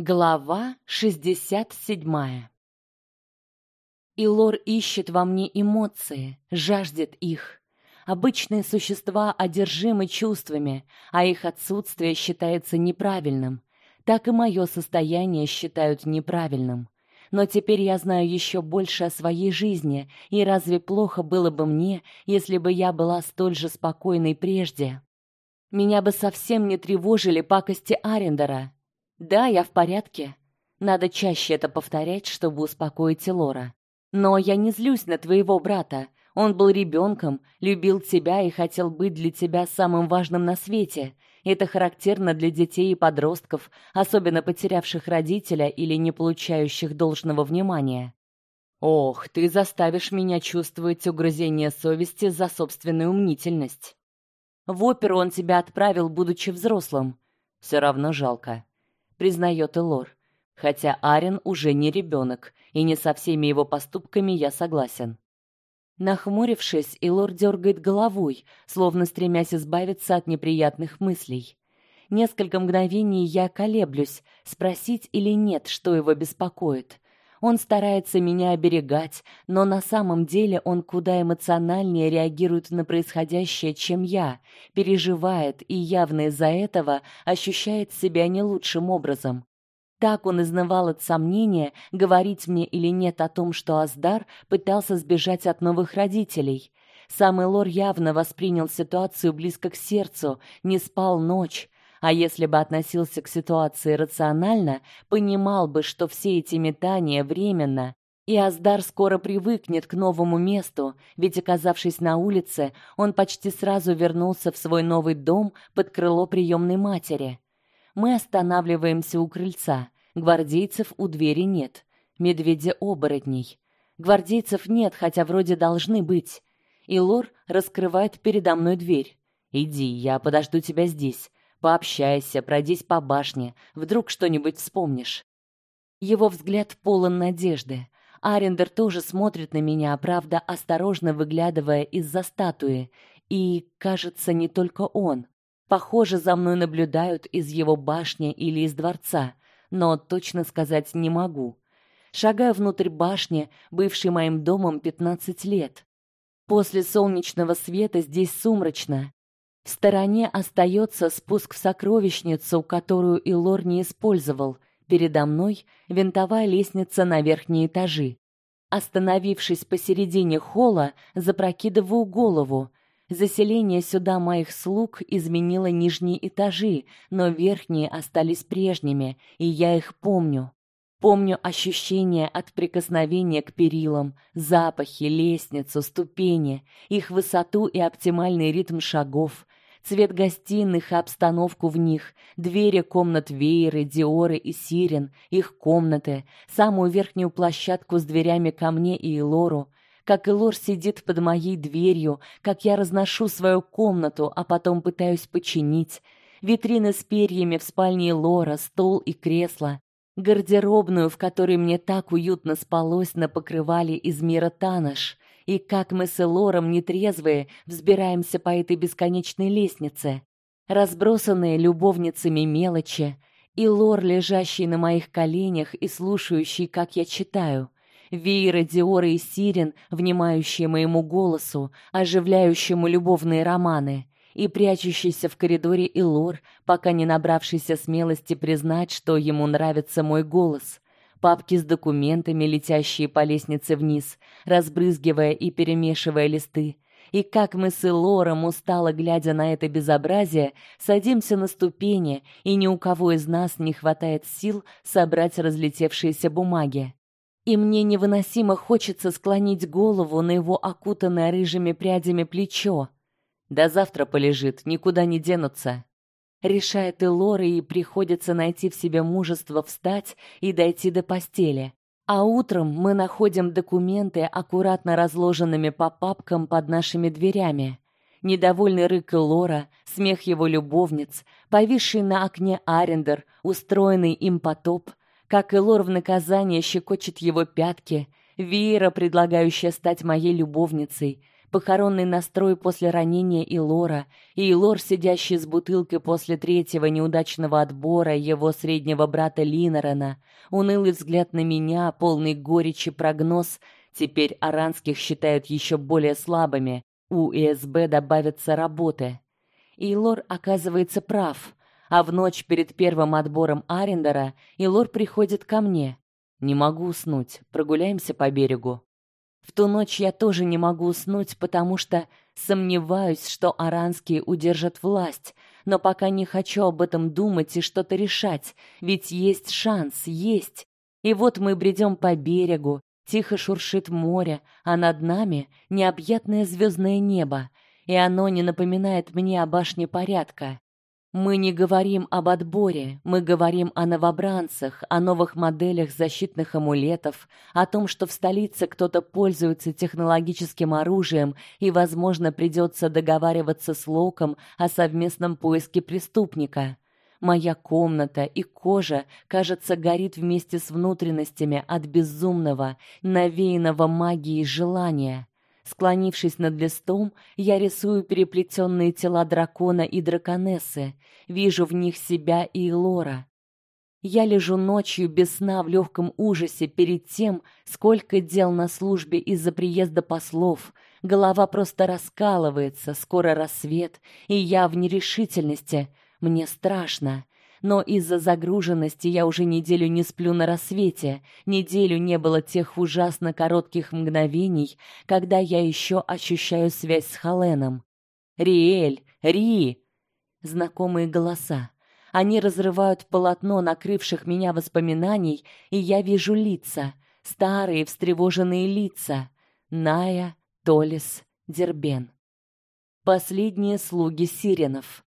Глава 67. Илор ищет во мне эмоции, жаждет их. Обычные существа одержимы чувствами, а их отсутствие считается неправильным. Так и мое состояние считают неправильным. Но теперь я знаю еще больше о своей жизни, и разве плохо было бы мне, если бы я была столь же спокойной прежде? Меня бы совсем не тревожили пакости Арендера, да, я в порядке. Надо чаще это повторять, чтобы успокоить Лора. Но я не злюсь на твоего брата. Он был ребенком, любил тебя и хотел быть для тебя самым важным на свете. Это характерно для детей и подростков, особенно потерявших родителя или не получающих должного внимания. Ох, ты заставишь меня чувствовать угрызение совести за собственную умнительность. В оперу он тебя отправил, будучи взрослым. Все равно жалко признает Элор. Хотя Арен уже не ребенок, и не со всеми его поступками я согласен. Нахмурившись, Илор дергает головой, словно стремясь избавиться от неприятных мыслей. Несколько мгновений я колеблюсь, спросить или нет, что его беспокоит. Он старается меня оберегать, но на самом деле он куда эмоциональнее реагирует на происходящее, чем я, переживает и явно из-за этого ощущает себя не лучшим образом. Так он изнывал от сомнения, говорить мне или нет о том, что Аздар пытался сбежать от новых родителей. Сам Элор явно воспринял ситуацию близко к сердцу, не спал ночь. А если бы относился к ситуации рационально, понимал бы, что все эти метания временно, и Аздар скоро привыкнет к новому месту, ведь оказавшись на улице, он почти сразу вернулся в свой новый дом под крыло приемной матери. Мы останавливаемся у крыльца. Гвардейцев у двери нет. Медведя-оборотней. Гвардейцев нет, хотя вроде должны быть. И Лор раскрывает передо мной дверь. Иди, я подожду тебя здесь. Пообщайся, пройдись по башне, вдруг что-нибудь вспомнишь. Его взгляд полон надежды. Арендер тоже смотрит на меня, правда, осторожно выглядывая из-за статуи, и, кажется, не только он. Похоже, за мной наблюдают из его башни или из дворца, но точно сказать не могу. Шагаю внутрь башни, бывшей моим домом 15 лет. После солнечного света здесь сумрачно, стороне остается спуск в сокровищницу, которую Илор не использовал. Передо мной винтовая лестница на верхние этажи. Остановившись посередине холла, запрокидываю голову. Заселение сюда моих слуг изменило нижние этажи, но верхние остались прежними, и я их помню. Помню ощущение от прикосновения к перилам, запахи, лестницу, ступени, их высоту и оптимальный ритм шагов, цвет гостиных и обстановку в них, двери комнат Вееры, Диоры и Сирен, их комнаты, самую верхнюю площадку с дверями ко мне и Лору, как Элор сидит под моей дверью, как я разношу свою комнату, а потом пытаюсь починить, витрины с перьями в спальне Лора, стол и кресло, гардеробную, в которой мне так уютно спалось на покрывале из мира Танаш, и как мы с Элором нетрезвые взбираемся по этой бесконечной лестнице, разбросанные любовницами мелочи, и Лор, лежащий на моих коленях и слушающий, как я читаю, Вееры, Диоры и Сирен, внимающие моему голосу, оживляющему любовные романы, и прячущийся в коридоре Илор, пока не набравшийся смелости признать, что ему нравится мой голос, папки с документами, летящие по лестнице вниз, разбрызгивая и перемешивая листы. И как мы с Элором, устало глядя на это безобразие, садимся на ступени, и ни у кого из нас не хватает сил собрать разлетевшиеся бумаги. И мне невыносимо хочется склонить голову на его окутанное рыжими прядями плечо. До завтра полежит, никуда не денутся решает Элора и приходится найти в себе мужество встать и дойти до постели. А утром мы находим документы аккуратно разложенными по папкам под нашими дверями. Недовольный рык Лора, смех его любовниц, повисший на окне Арендер, устроенный им потоп, как Элор в наказание щекочет его пятки, Вера, предлагающая стать моей любовницей, похоронный настрой после ранения Илора, и Илор, сидящий с бутылкой после третьего неудачного отбора его среднего брата Линорена, унылый взгляд на меня, полный горечи прогноз, теперь аранских считают еще более слабыми. У ИСБ добавятся работы. Илор оказывается прав. А в ночь перед первым отбором Арендера Илор приходит ко мне. Не могу уснуть. Прогуляемся по берегу. В ту ночь я тоже не могу уснуть, потому что сомневаюсь, что аранские удержат власть, но пока не хочу об этом думать и что-то решать, ведь есть шанс, есть. И вот мы бредем по берегу, тихо шуршит море, а над нами необъятное звездное небо, и оно не напоминает мне о башне порядка. Мы не говорим об отборе, мы говорим о новобранцах, о новых моделях защитных амулетов, о том, что в столице кто-то пользуется технологическим оружием и, возможно, придется договариваться с Локом о совместном поиске преступника. Моя комната и кожа, кажется, горит вместе с внутренностями от безумного, навеянного магией желания. Склонившись над листом, я рисую переплетенные тела дракона и драконессы, вижу в них себя и Лора. Я лежу ночью без сна в легком ужасе перед тем, сколько дел на службе из-за приезда послов. Голова просто раскалывается, скоро рассвет, и я в нерешительности. Мне страшно но из-за загруженности я уже неделю не сплю на рассвете. Неделю не было тех ужасно коротких мгновений, когда я еще ощущаю связь с Халеном. Риэль, Ри. Знакомые голоса. Они разрывают полотно накрывших меня воспоминаний, и я вижу лица, старые встревоженные лица. Ная, Толис, Дербен. Последние слуги сиренов.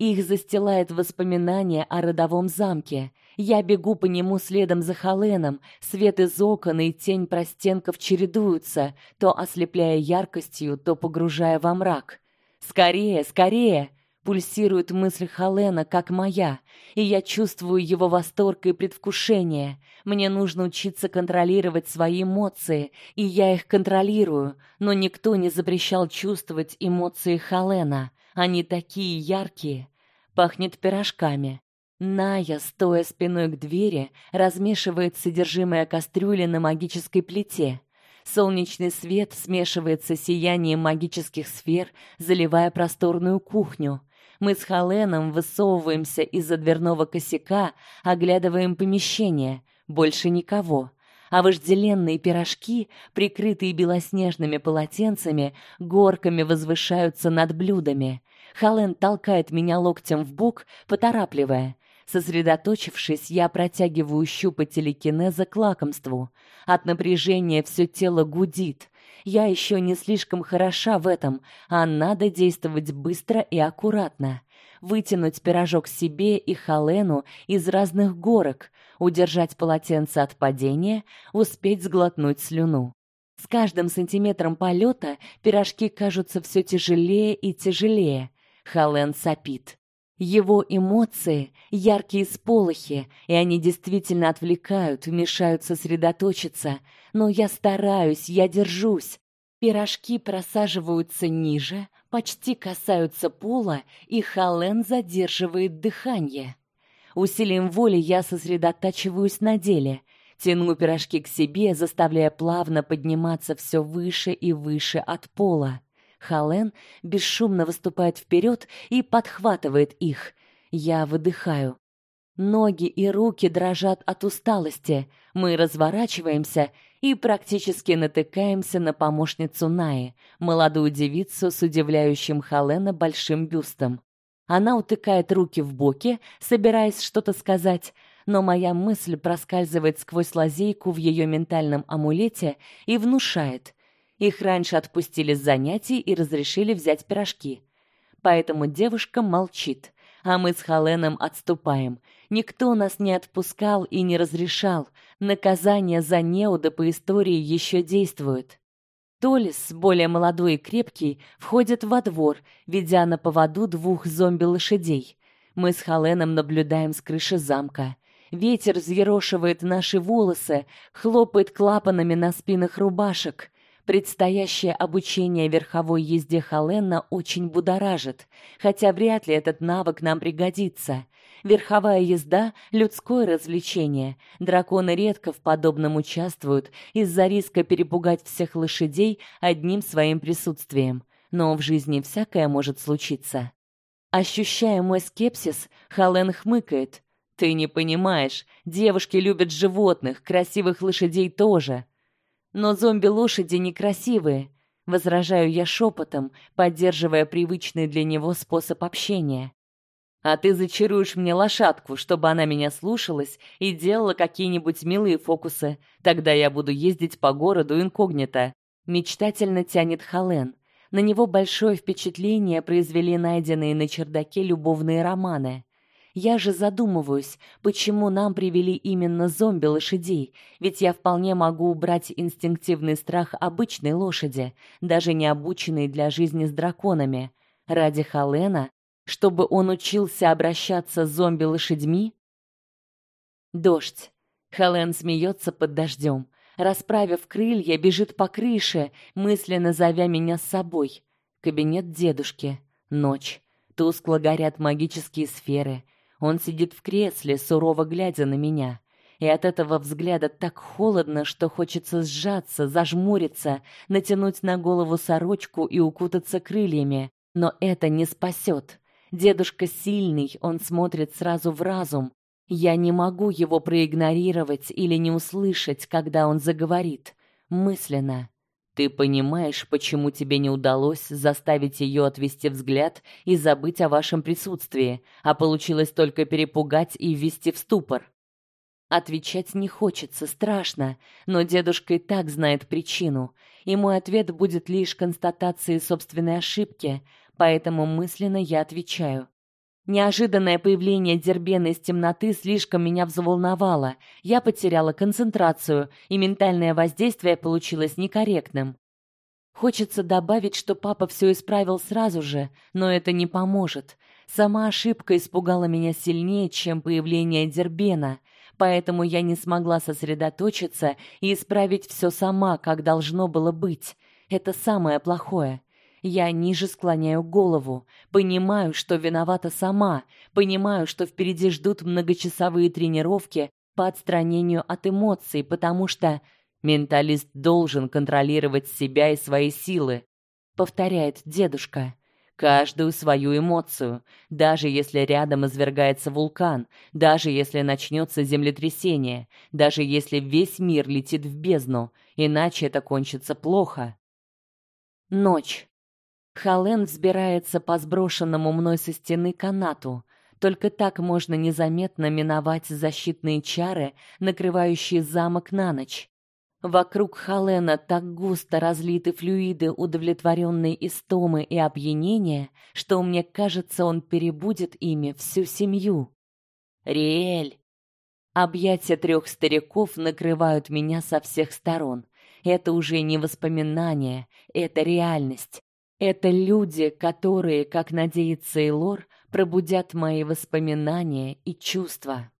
Их застилает воспоминание о родовом замке. Я бегу по нему следом за Халеном. Свет из окон и тень простенков чередуются, то ослепляя яркостью, то погружая во мрак. Скорее, скорее! Пульсирует мысль Халена, как моя, и я чувствую его восторг и предвкушение. Мне нужно учиться контролировать свои эмоции, и я их контролирую, но никто не запрещал чувствовать эмоции Халена. Они такие яркие. Пахнет пирожками. Ная, стоя спиной к двери, размешивает содержимое кастрюли на магической плите. Солнечный свет смешивается с сиянием магических сфер, заливая просторную кухню. Мы с Халеном высовываемся из-за дверного косяка, оглядываем помещение. Больше никого а вожделенные пирожки, прикрытые белоснежными полотенцами, горками возвышаются над блюдами. Хален толкает меня локтем в бок, поторапливая. Сосредоточившись, я протягиваю щупы телекинеза к лакомству. От напряжения все тело гудит. Я еще не слишком хороша в этом, а надо действовать быстро и аккуратно. Вытянуть пирожок себе и Халену из разных горок, удержать полотенце от падения, успеть сглотнуть слюну. С каждым сантиметром полета пирожки кажутся все тяжелее и тяжелее. Хален сопит. Его эмоции яркие сполохи, и они действительно отвлекают, мешают сосредоточиться. Но я стараюсь, я держусь. Пирожки просаживаются ниже, почти касаются пола, и Хален задерживает дыхание. Усилием воли я сосредотачиваюсь на деле, тяну пирожки к себе, заставляя плавно подниматься все выше и выше от пола. Хален бесшумно выступает вперед и подхватывает их. Я выдыхаю. Ноги и руки дрожат от усталости. Мы разворачиваемся и практически натыкаемся на помощницу Наи, молодую девицу с удивляющим Халена большим бюстом. Она утыкает руки в боки, собираясь что-то сказать, но моя мысль проскальзывает сквозь лазейку в ее ментальном амулете и внушает: их раньше отпустили с занятий и разрешили взять пирожки. Поэтому девушка молчит, а мы с Халеном отступаем. Никто нас не отпускал и не разрешал. Наказание за неуда по истории еще действует. Толис, более молодой и крепкий, входит во двор, ведя на поводу двух зомби-лошадей. Мы с Халеном наблюдаем с крыши замка. Ветер взъерошивает наши волосы, хлопает клапанами на спинах рубашек. Предстоящее обучение верховой езде Халена очень будоражит, хотя вряд ли этот навык нам пригодится. Верховая езда людское развлечение. Драконы редко в подобном участвуют из-за риска перепугать всех лошадей одним своим присутствием. Но в жизни всякое может случиться. Ощущая мой скепсис, Хален хмыкает. Ты не понимаешь, девушки любят животных, красивых лошадей тоже. Но зомби-лошади некрасивые, возражаю я шепотом, поддерживая привычный для него способ общения. А ты зачаруешь мне лошадку, чтобы она меня слушалась и делала какие-нибудь милые фокусы. Тогда я буду ездить по городу инкогнито. Мечтательно тянет Хален. На него большое впечатление произвели найденные на чердаке любовные романы. Я же задумываюсь, почему нам привели именно зомби-лошадей, ведь я вполне могу убрать инстинктивный страх обычной лошади, даже не обученной для жизни с драконами. Ради Халена, чтобы он учился обращаться с зомби-лошадьми? Дождь. Хален смеется под дождем. Расправив крылья, бежит по крыше, мысленно зовя меня с собой. Кабинет дедушки. Ночь. Тускло горят магические сферы. Он сидит в кресле, сурово глядя на меня. И от этого взгляда так холодно, что хочется сжаться, зажмуриться, натянуть на голову сорочку и укутаться крыльями. Но это не спасет. Дедушка сильный, он смотрит сразу в разум. Я не могу его проигнорировать или не услышать, когда он заговорит мысленно. Ты понимаешь, почему тебе не удалось заставить ее отвести взгляд и забыть о вашем присутствии, а получилось только перепугать и ввести в ступор. Отвечать не хочется, страшно, но дедушка и так знает причину, и мой ответ будет лишь констатацией собственной ошибки, поэтому мысленно я отвечаю: Неожиданное появление Дербена из темноты слишком меня взволновало. Я потеряла концентрацию, и ментальное воздействие получилось некорректным. Хочется добавить, что папа все исправил сразу же, но это не поможет. Сама ошибка испугала меня сильнее, чем появление Дербена, поэтому я не смогла сосредоточиться и исправить все сама, как должно было быть. Это самое плохое. Я ниже склоняю голову, понимаю, что виновата сама, понимаю, что впереди ждут многочасовые тренировки по отстранению от эмоций, потому что менталист должен контролировать себя и свои силы, повторяет дедушка. Каждую свою эмоцию, даже если рядом извергается вулкан, даже если начнется землетрясение, даже если весь мир летит в бездну, иначе это кончится плохо. Ночь. Хален взбирается по сброшенному мной со стены канату. Только так можно незаметно миновать защитные чары, накрывающие замок на ночь. Вокруг Халена так густо разлиты флюиды удовлетворенной истомы и опьянения, что мне кажется, он перебудет ими всю семью. Риэль. Объятия трех стариков накрывают меня со всех сторон. Это уже не воспоминания, это реальность. Это люди, которые, как надеется Эйлор, пробудят мои воспоминания и чувства.